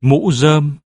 mũ rơm.